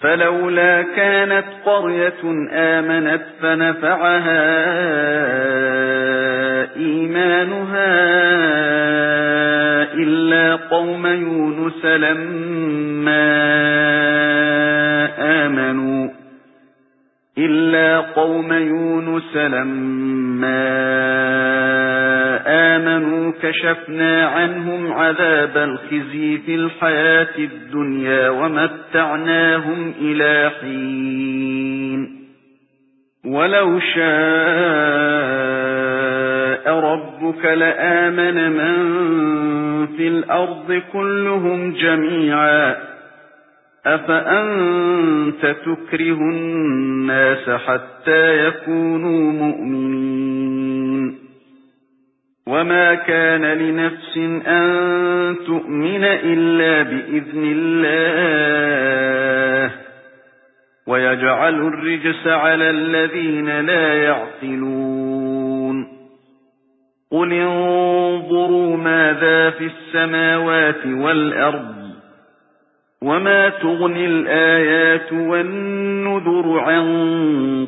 فلولا كانت قرية آمنت فنفعها إيمانها إلا قوم يونس لما آمنوا. إلا قوم يونس لما آمنوا كشفنا عنهم عذاب الخزي في الحياة الدنيا ومتعناهم إلى حين ولو شاء ربك لآمن من في الأرض كلهم جميعا أفأنت تكره الناس حتى يكونوا مؤمنين وما كان لنفس أن تؤمن إلا بإذن الله ويجعل الرجس على الذين لا يعقلون قل انظروا ماذا في السماوات والأرض وما تغني الآيات والنذر عن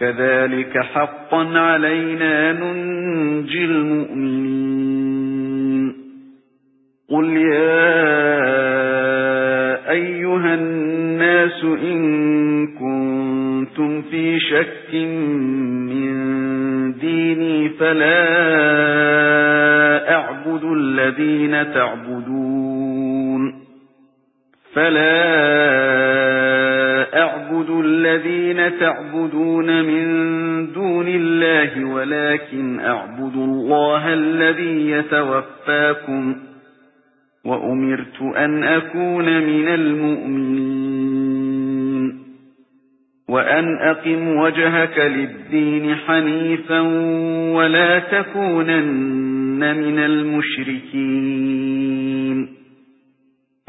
كَذَلِكَ حَقًّا عَلَيْنَا نُنْجِي الْمُؤْمِنِينَ. قُلْ يَا أَيُّهَا النَّاسُ إِن كُنتُمْ فِي شَكٍّ مِّن دِينِي فَلَا أَعْبُدُ الَّذِينَ تَعْبُدُونَ. فَلَا الَّذِينَ تَعْبُدُونَ مِن دُونِ اللَّهِ وَلَكِنْ أَعْبُدُ اللَّهَ الَّذِي يَتَوَفَّاكُمْ وَأُمِرْتُ أَنْ أَكُونَ مِنَ الْمُؤْمِنِينَ وَأَنْ أَقِمْ وَجْهَكَ لِلدِّينِ حَنِيفًا وَلَا تَكُونَنَّ مِنَ الْمُشْرِكِينَ